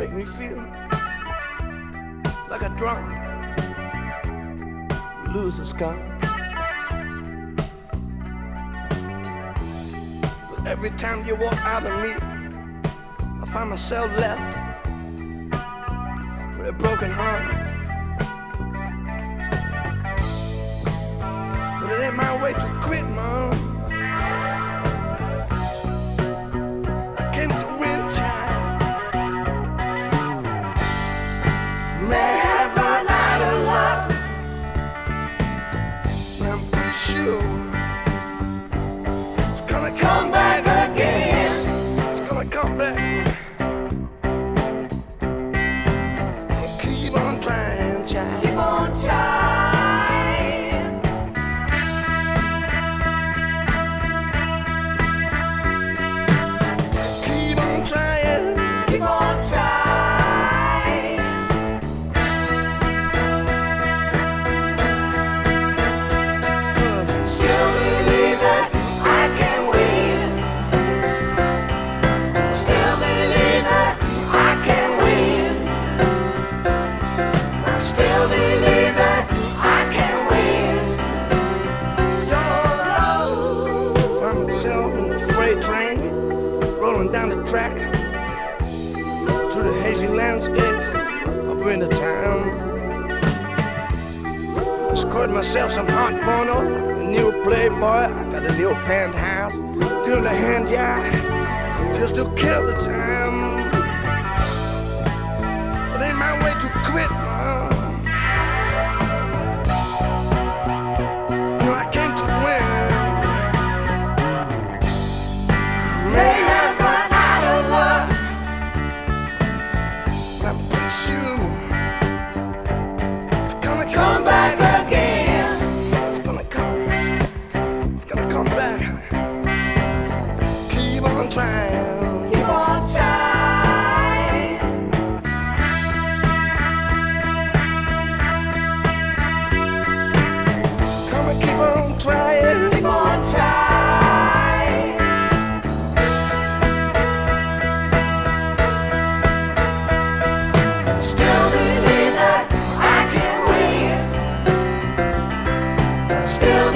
feel like a drunk loser skull. But every time you walk out of me, I find myself left with a broken heart. But it ain't my way to It's gonna come back still believe that I can win. Your love. Find myself in the freight train, rolling down the track to the hazy landscape of winter time. I scored myself some hot porno, a new playboy, I got a new penthouse, doing the hand job, just to kill the time. shoot. still